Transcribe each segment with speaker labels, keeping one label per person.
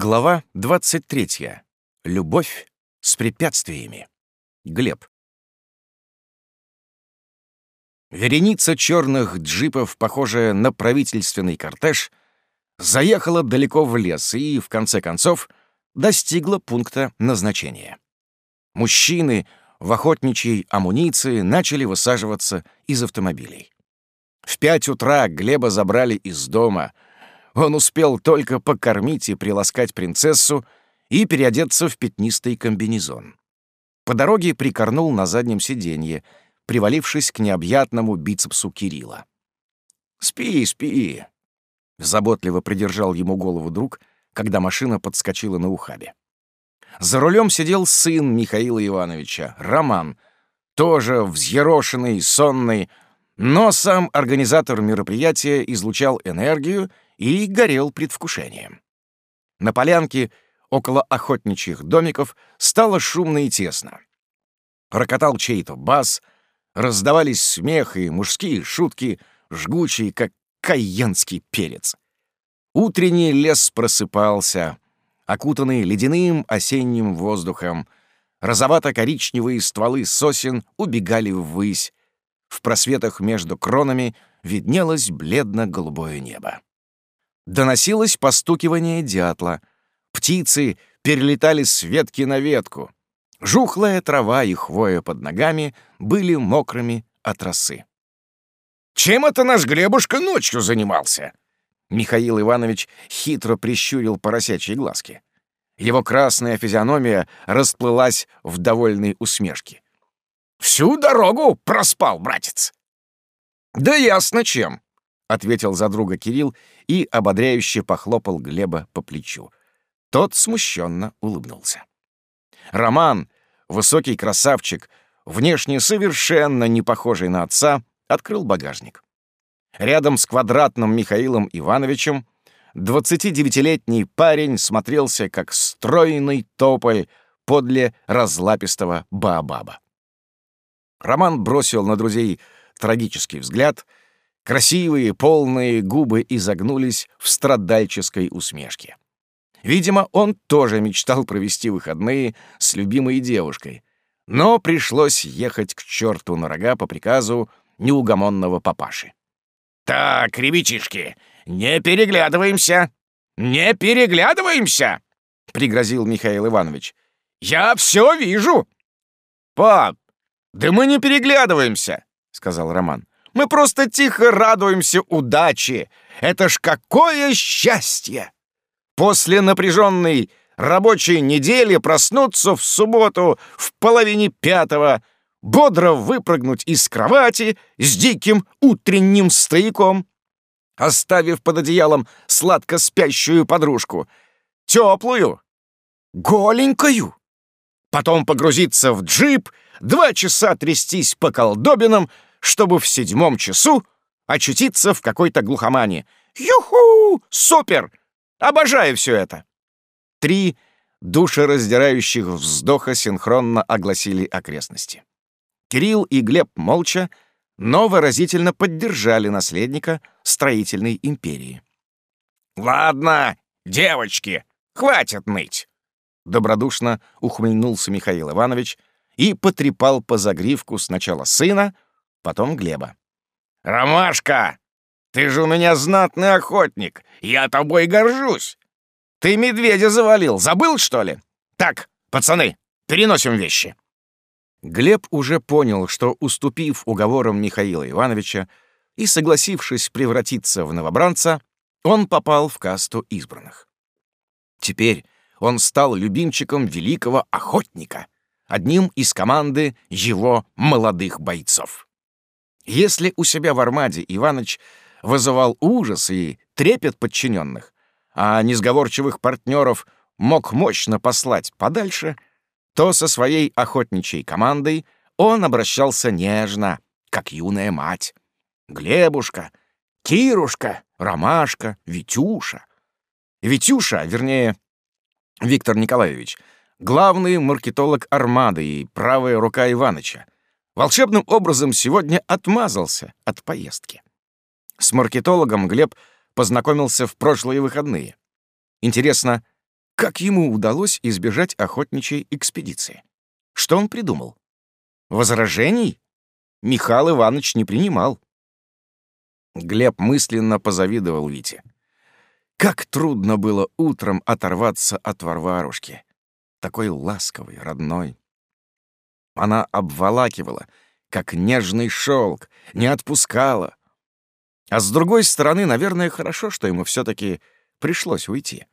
Speaker 1: Глава 23. Любовь с препятствиями. Глеб. Вереница черных джипов, похожая на правительственный кортеж, заехала далеко в лес и, в конце концов, достигла пункта назначения. Мужчины в охотничьей амуниции начали высаживаться из автомобилей. В пять утра Глеба забрали из дома — он успел только покормить и приласкать принцессу и переодеться в пятнистый комбинезон. По дороге прикорнул на заднем сиденье, привалившись к необъятному бицепсу Кирилла. «Спи, спи!» — заботливо придержал ему голову друг, когда машина подскочила на ухабе. За рулем сидел сын Михаила Ивановича, Роман, тоже взъерошенный, сонный, но сам организатор мероприятия излучал энергию и горел предвкушением. На полянке около охотничьих домиков стало шумно и тесно. Рокотал чей-то бас, раздавались смех и мужские шутки, жгучие, как каенский перец. Утренний лес просыпался, окутанный ледяным осенним воздухом. Розовато-коричневые стволы сосен убегали ввысь. В просветах между кронами виднелось бледно-голубое небо. Доносилось постукивание дятла. Птицы перелетали с ветки на ветку. Жухлая трава и хвоя под ногами были мокрыми от росы. «Чем это наш Глебушка ночью занимался?» Михаил Иванович хитро прищурил поросячьи глазки. Его красная физиономия расплылась в довольной усмешке. «Всю дорогу проспал, братец!» «Да ясно чем!» — ответил за друга Кирилл и ободряюще похлопал Глеба по плечу. Тот смущенно улыбнулся. Роман, высокий красавчик, внешне совершенно не похожий на отца, открыл багажник. Рядом с квадратным Михаилом Ивановичем 29-летний парень смотрелся как стройный тополь подле разлапистого Баобаба. Роман бросил на друзей трагический взгляд — Красивые, полные губы изогнулись в страдальческой усмешке. Видимо, он тоже мечтал провести выходные с любимой девушкой, но пришлось ехать к черту на рога по приказу неугомонного папаши. «Так, ребятишки, не переглядываемся! Не переглядываемся!» — пригрозил Михаил Иванович. «Я все вижу!» «Пап, да мы не переглядываемся!» — сказал Роман. Мы просто тихо радуемся удаче. Это ж какое счастье! После напряженной рабочей недели проснуться в субботу в половине пятого, бодро выпрыгнуть из кровати с диким утренним стояком, оставив под одеялом сладко спящую подружку, теплую, голенькую, потом погрузиться в джип, два часа трястись по колдобинам, чтобы в седьмом часу очутиться в какой-то глухомане. Юху! Супер! Обожаю все это!» Три душераздирающих вздоха синхронно огласили окрестности. Кирилл и Глеб молча, но выразительно поддержали наследника строительной империи. «Ладно, девочки, хватит ныть!» Добродушно ухмыльнулся Михаил Иванович и потрепал по загривку сначала сына, потом Глеба. «Ромашка, ты же у меня знатный охотник, я тобой горжусь. Ты медведя завалил, забыл, что ли? Так, пацаны, переносим вещи». Глеб уже понял, что, уступив уговорам Михаила Ивановича и согласившись превратиться в новобранца, он попал в касту избранных. Теперь он стал любимчиком великого охотника, одним из команды его молодых бойцов. Если у себя в Армаде Иваныч вызывал ужас и трепет подчиненных, а несговорчивых партнеров мог мощно послать подальше, то со своей охотничьей командой он обращался нежно, как юная мать. Глебушка, Кирушка, Ромашка, Витюша. Витюша, вернее, Виктор Николаевич, главный маркетолог Армады и правая рука Иваныча — волшебным образом сегодня отмазался от поездки. С маркетологом Глеб познакомился в прошлые выходные. Интересно, Как ему удалось избежать охотничьей экспедиции? Что он придумал? Возражений Михаил Иванович не принимал. Глеб мысленно позавидовал Вите. Как трудно было утром оторваться от Варварушки. Такой ласковой, родной. Она обволакивала, как нежный шелк, не отпускала. А с другой стороны, наверное, хорошо, что ему все таки пришлось уйти.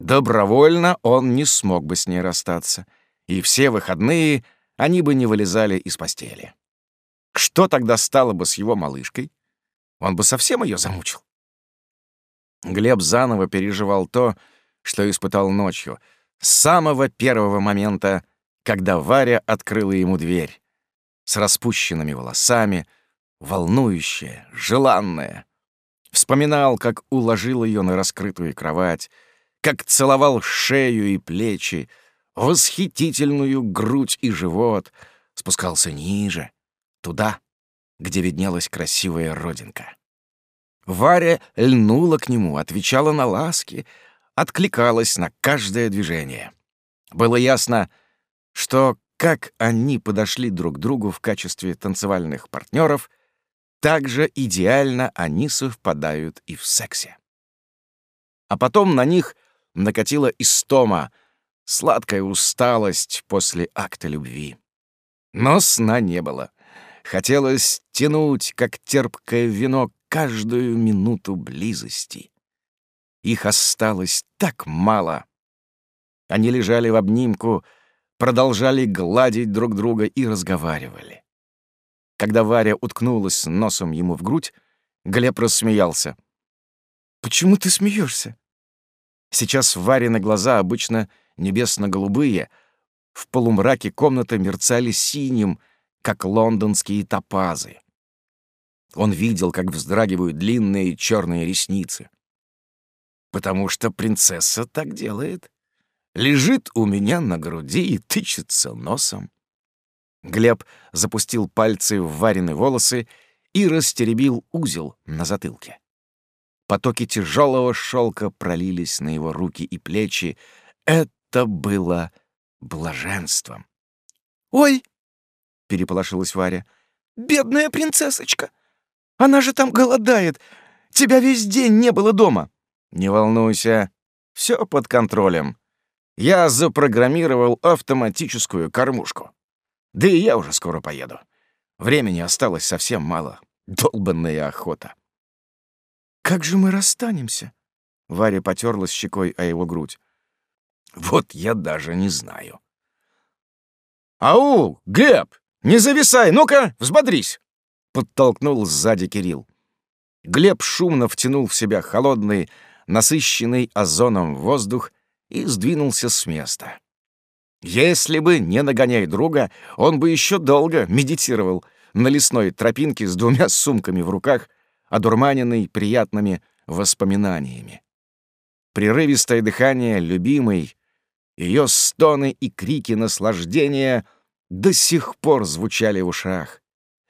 Speaker 1: Добровольно он не смог бы с ней расстаться, и все выходные они бы не вылезали из постели. Что тогда стало бы с его малышкой? Он бы совсем ее замучил. Глеб заново переживал то, что испытал ночью, с самого первого момента, когда Варя открыла ему дверь. С распущенными волосами, волнующая, желанная. Вспоминал, как уложил ее на раскрытую кровать, как целовал шею и плечи, восхитительную грудь и живот, спускался ниже, туда, где виднелась красивая родинка. Варя льнула к нему, отвечала на ласки, откликалась на каждое движение. Было ясно, что как они подошли друг другу в качестве танцевальных партнеров, так же идеально они совпадают и в сексе. А потом на них накатила истома, сладкая усталость после акта любви. Но сна не было. Хотелось тянуть, как терпкое вино, каждую минуту близости. Их осталось так мало. Они лежали в обнимку, продолжали гладить друг друга и разговаривали. Когда Варя уткнулась носом ему в грудь, Глеб рассмеялся. «Почему ты смеешься? Сейчас Варины глаза, обычно небесно-голубые, в полумраке комнаты мерцали синим, как лондонские топазы. Он видел, как вздрагивают длинные черные ресницы. Потому что принцесса так делает. Лежит у меня на груди и тычется носом. Глеб запустил пальцы в вареные волосы и растеребил узел на затылке. Потоки тяжелого шелка пролились на его руки и плечи. Это было блаженством.
Speaker 2: «Ой!» — переполошилась Варя. «Бедная принцессочка! Она же там голодает. Тебя весь день не было дома».
Speaker 1: «Не волнуйся, все под контролем. Я запрограммировал автоматическую кормушку. Да и я уже скоро поеду. Времени осталось совсем мало. Долбанная охота».
Speaker 2: «Как же мы расстанемся?» Варя потерлась щекой о его грудь.
Speaker 1: «Вот я даже не знаю». «Ау, Глеб, не зависай, ну-ка, взбодрись!» подтолкнул сзади Кирилл. Глеб шумно втянул в себя холодный, насыщенный озоном воздух и сдвинулся с места. Если бы не нагоняй друга, он бы еще долго медитировал на лесной тропинке с двумя сумками в руках, одурманенный приятными воспоминаниями. Прерывистое дыхание любимой, ее стоны и крики наслаждения до сих пор звучали в ушах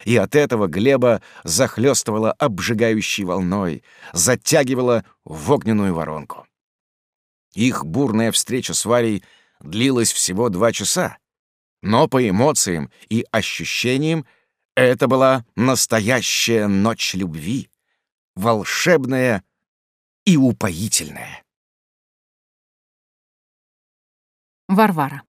Speaker 1: и от этого Глеба захлестывало обжигающей волной, затягивало в огненную воронку. Их бурная встреча с Варей длилась всего два часа, но по эмоциям и ощущениям это была настоящая ночь любви, волшебная и упоительная.
Speaker 3: Варвара.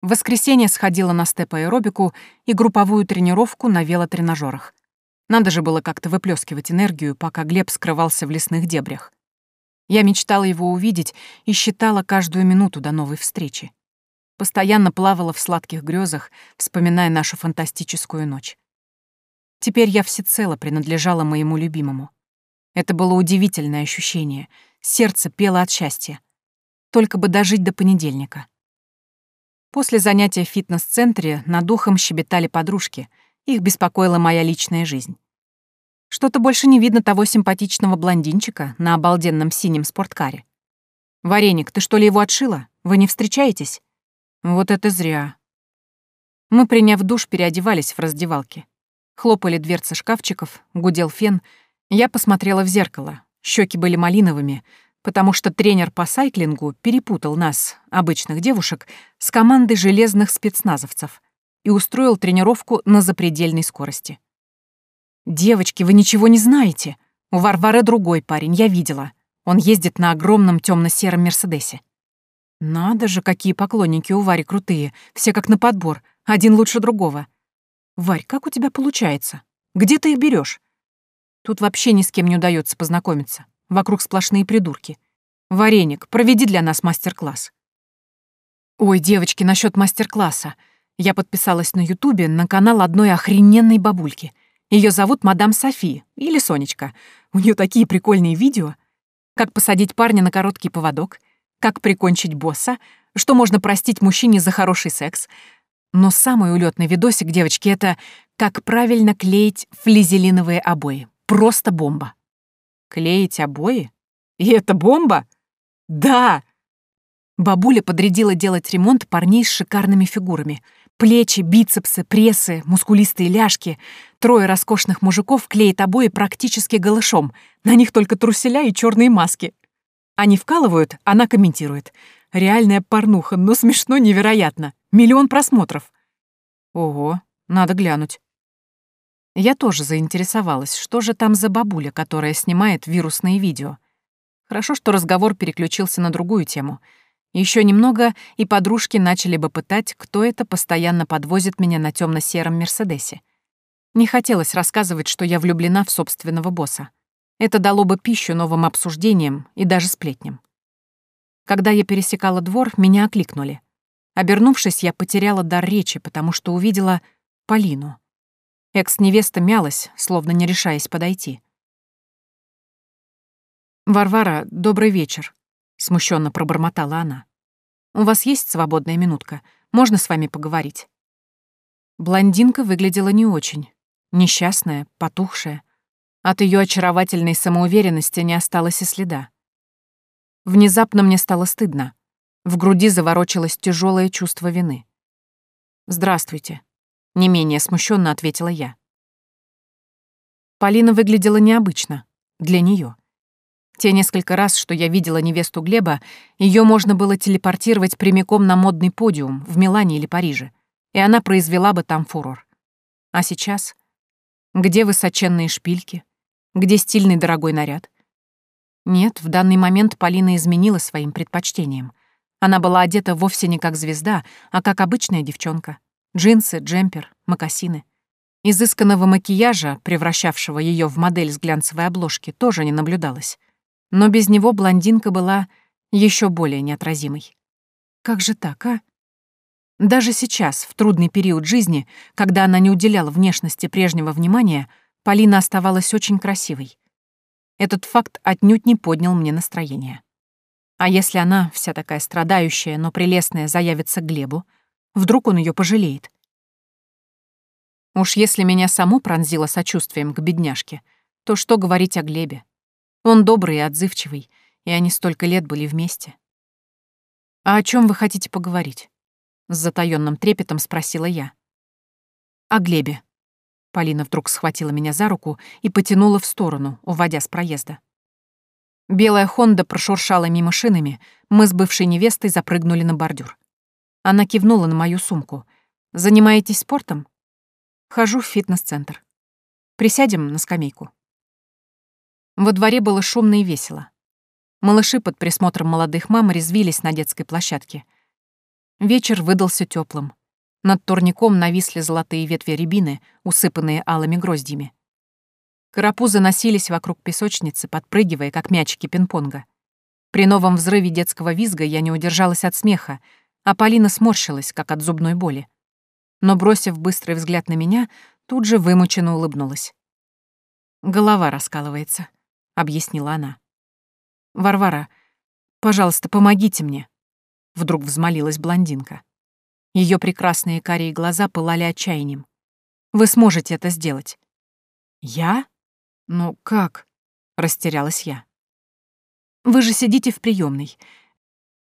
Speaker 3: В воскресенье сходила на степ-аэробику и групповую тренировку на велотренажерах. Надо же было как-то выплескивать энергию, пока Глеб скрывался в лесных дебрях. Я мечтала его увидеть и считала каждую минуту до новой встречи. Постоянно плавала в сладких грезах, вспоминая нашу фантастическую ночь. Теперь я всецело принадлежала моему любимому. Это было удивительное ощущение. Сердце пело от счастья. Только бы дожить до понедельника. После занятия в фитнес-центре над духом щебетали подружки. Их беспокоила моя личная жизнь. Что-то больше не видно того симпатичного блондинчика на обалденном синем спорткаре. «Вареник, ты что ли его отшила? Вы не встречаетесь?» «Вот это зря». Мы, приняв душ, переодевались в раздевалке. Хлопали дверцы шкафчиков, гудел фен. Я посмотрела в зеркало. Щеки были малиновыми, потому что тренер по сайклингу перепутал нас, обычных девушек, с командой железных спецназовцев и устроил тренировку на запредельной скорости. «Девочки, вы ничего не знаете. У Варвары другой парень, я видела. Он ездит на огромном темно-сером Мерседесе. Надо же, какие поклонники у Вари крутые, все как на подбор, один лучше другого. Варь, как у тебя получается? Где ты их берешь? Тут вообще ни с кем не удается познакомиться. Вокруг сплошные придурки. Вареник, проведи для нас мастер-класс. Ой, девочки, насчет мастер-класса. Я подписалась на Ютубе на канал одной охрененной бабульки. Ее зовут мадам Софи или Сонечка. У нее такие прикольные видео. Как посадить парня на короткий поводок, как прикончить босса, что можно простить мужчине за хороший секс. Но самый улетный видосик, девочки, это как правильно клеить флизелиновые обои. Просто бомба. Клеить обои? И это бомба? Да! Бабуля подрядила делать ремонт парней с шикарными фигурами. Плечи, бицепсы, прессы, мускулистые ляжки. Трое роскошных мужиков клеят обои практически голышом. На них только труселя и черные маски. Они вкалывают, она комментирует. Реальная порнуха, но смешно невероятно. Миллион просмотров. Ого, надо глянуть. Я тоже заинтересовалась, что же там за бабуля, которая снимает вирусные видео. Хорошо, что разговор переключился на другую тему. Еще немного, и подружки начали бы пытать, кто это постоянно подвозит меня на темно сером Мерседесе. Не хотелось рассказывать, что я влюблена в собственного босса. Это дало бы пищу новым обсуждениям и даже сплетням. Когда я пересекала двор, меня окликнули. Обернувшись, я потеряла дар речи, потому что увидела Полину. Экс-невеста мялась, словно не решаясь подойти. «Варвара, добрый вечер», — смущенно пробормотала она. «У вас есть свободная минутка? Можно с вами поговорить?» Блондинка выглядела не очень. Несчастная, потухшая. От ее очаровательной самоуверенности не осталось и следа. Внезапно мне стало стыдно. В груди заворочилось тяжелое чувство вины. «Здравствуйте», не менее смущенно ответила я. Полина выглядела необычно. Для нее. Те несколько раз, что я видела невесту Глеба, ее можно было телепортировать прямиком на модный подиум в Милане или Париже, и она произвела бы там фурор. А сейчас? Где высоченные шпильки? Где стильный дорогой наряд? Нет, в данный момент Полина изменила своим предпочтениям. Она была одета вовсе не как звезда, а как обычная девчонка. Джинсы, джемпер, мокасины. Изысканного макияжа, превращавшего ее в модель с глянцевой обложки, тоже не наблюдалось. Но без него блондинка была еще более неотразимой. Как же так, а? Даже сейчас, в трудный период жизни, когда она не уделяла внешности прежнего внимания, Полина оставалась очень красивой. Этот факт отнюдь не поднял мне настроение. А если она, вся такая страдающая, но прелестная, заявится Глебу, Вдруг он ее пожалеет. Уж если меня само пронзило сочувствием к бедняжке, то что говорить о Глебе? Он добрый и отзывчивый, и они столько лет были вместе. «А о чем вы хотите поговорить?» С затаённым трепетом спросила я. «О Глебе». Полина вдруг схватила меня за руку и потянула в сторону, уводя с проезда. Белая Хонда прошуршала мимо шинами, мы с бывшей невестой запрыгнули на бордюр. Она кивнула на мою сумку. «Занимаетесь спортом?» «Хожу в фитнес-центр. Присядем на скамейку». Во дворе было шумно и весело. Малыши под присмотром молодых мам резвились на детской площадке. Вечер выдался теплым. Над турником нависли золотые ветви рябины, усыпанные алыми гроздьями. Карапузы носились вокруг песочницы, подпрыгивая, как мячики пинг-понга. При новом взрыве детского визга я не удержалась от смеха, а Полина сморщилась, как от зубной боли. Но, бросив быстрый взгляд на меня, тут же вымученно улыбнулась. «Голова раскалывается», — объяснила она. «Варвара, пожалуйста, помогите мне», — вдруг взмолилась блондинка. Ее прекрасные карие глаза пылали отчаянием. «Вы сможете это сделать». «Я? Ну как?» — растерялась я. «Вы же сидите в приемной.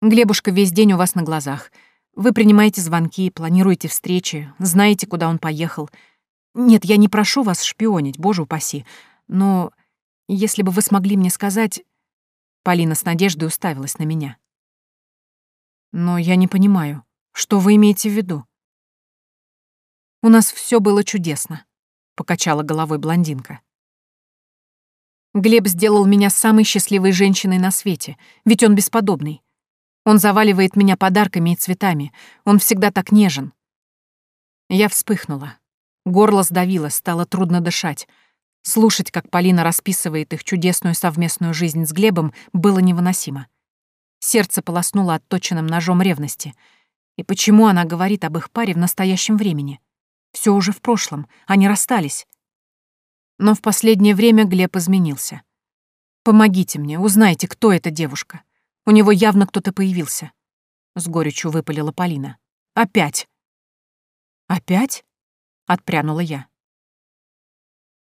Speaker 3: Глебушка весь день у вас на глазах. Вы принимаете звонки, планируете встречи, знаете, куда он поехал. Нет, я не прошу вас шпионить, боже упаси. Но если бы вы смогли мне сказать...» Полина с надеждой уставилась на меня. «Но я не понимаю, что вы имеете в виду?» «У нас все было чудесно», — покачала головой блондинка. «Глеб сделал меня самой счастливой женщиной на свете, ведь он бесподобный. Он заваливает меня подарками и цветами, он всегда так нежен». Я вспыхнула. Горло сдавило, стало трудно дышать. Слушать, как Полина расписывает их чудесную совместную жизнь с Глебом, было невыносимо. Сердце полоснуло отточенным ножом ревности. И почему она говорит об их паре в настоящем времени? Все уже в прошлом, они расстались. Но в последнее время Глеб изменился. «Помогите мне, узнайте, кто эта девушка. У него явно кто-то появился». С горечью выпалила Полина. «Опять!» «Опять?» — отпрянула я.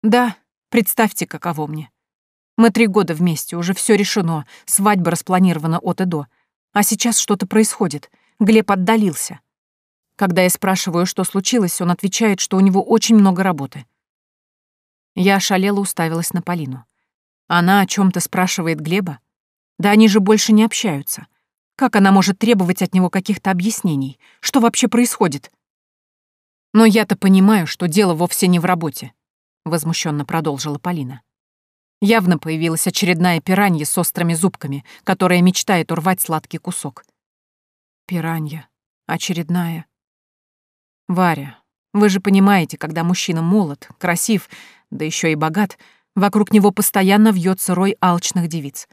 Speaker 3: «Да, представьте, каково мне. Мы три года вместе, уже все решено, свадьба распланирована от и до. А сейчас что-то происходит. Глеб отдалился. Когда я спрашиваю, что случилось, он отвечает, что у него очень много работы. Я ошалела уставилась на Полину. Она о чем то спрашивает Глеба? Да они же больше не общаются. Как она может требовать от него каких-то объяснений? Что вообще происходит? Но я-то понимаю, что дело вовсе не в работе, возмущенно продолжила Полина. Явно появилась очередная пиранья с острыми зубками, которая мечтает урвать сладкий кусок. Пиранья. Очередная. Варя, вы же понимаете, когда мужчина молод, красив, да еще и богат, вокруг него постоянно вьется рой алчных девиц.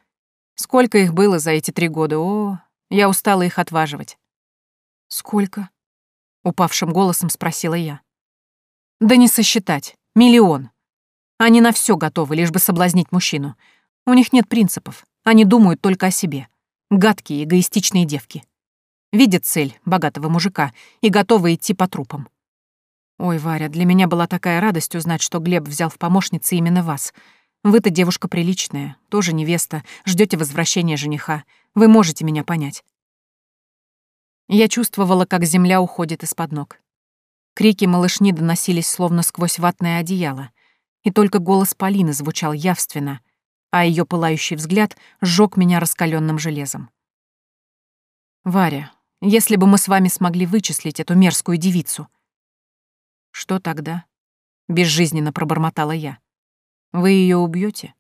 Speaker 3: Сколько их было за эти три года? О, я устала их отваживать. Сколько? Упавшим голосом спросила я. Да не сосчитать. Миллион. Они на все готовы, лишь бы соблазнить мужчину. У них нет принципов. Они думают только о себе. Гадкие, эгоистичные девки. Видят цель богатого мужика и готовы идти по трупам. Ой, Варя, для меня была такая радость узнать, что Глеб взял в помощницы именно вас. Вы-то девушка приличная, тоже невеста, ждете возвращения жениха. Вы можете меня понять. Я чувствовала, как земля уходит из-под ног. Крики малышни доносились словно сквозь ватное одеяло и только голос Полины звучал явственно, а ее пылающий взгляд сжег меня раскаленным железом. «Варя, если бы мы с вами смогли вычислить эту мерзкую девицу...» «Что тогда?» — безжизненно пробормотала я. «Вы ее убьете?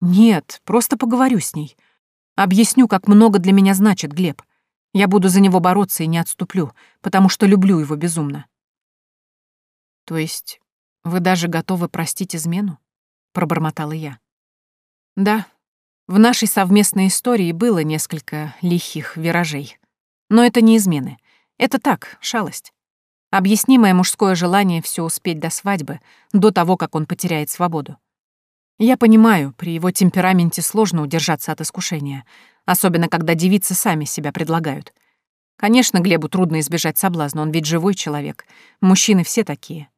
Speaker 3: «Нет, просто поговорю с ней. Объясню, как много для меня значит Глеб. Я буду за него бороться и не отступлю, потому что люблю его безумно». «То есть «Вы даже готовы простить измену?» — пробормотала я. «Да, в нашей совместной истории было несколько лихих виражей. Но это не измены. Это так, шалость. Объяснимое мужское желание все успеть до свадьбы, до того, как он потеряет свободу. Я понимаю, при его темпераменте сложно удержаться от искушения, особенно когда девицы сами себя предлагают. Конечно, Глебу трудно избежать соблазна, он ведь живой человек. Мужчины все такие.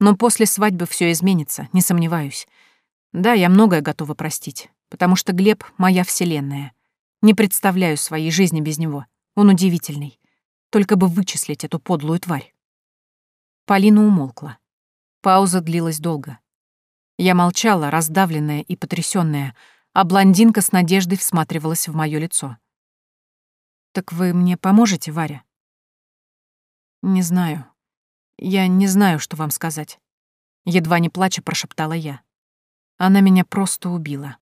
Speaker 3: Но после свадьбы все изменится, не сомневаюсь. Да, я многое готова простить, потому что Глеб — моя вселенная. Не представляю своей жизни без него. Он удивительный. Только бы вычислить эту подлую тварь. Полина умолкла. Пауза длилась долго. Я молчала, раздавленная и потрясённая, а блондинка с надеждой всматривалась в моё лицо. «Так вы мне поможете, Варя?» «Не знаю», я не знаю, что вам сказать. Едва не плача прошептала я. Она меня просто убила.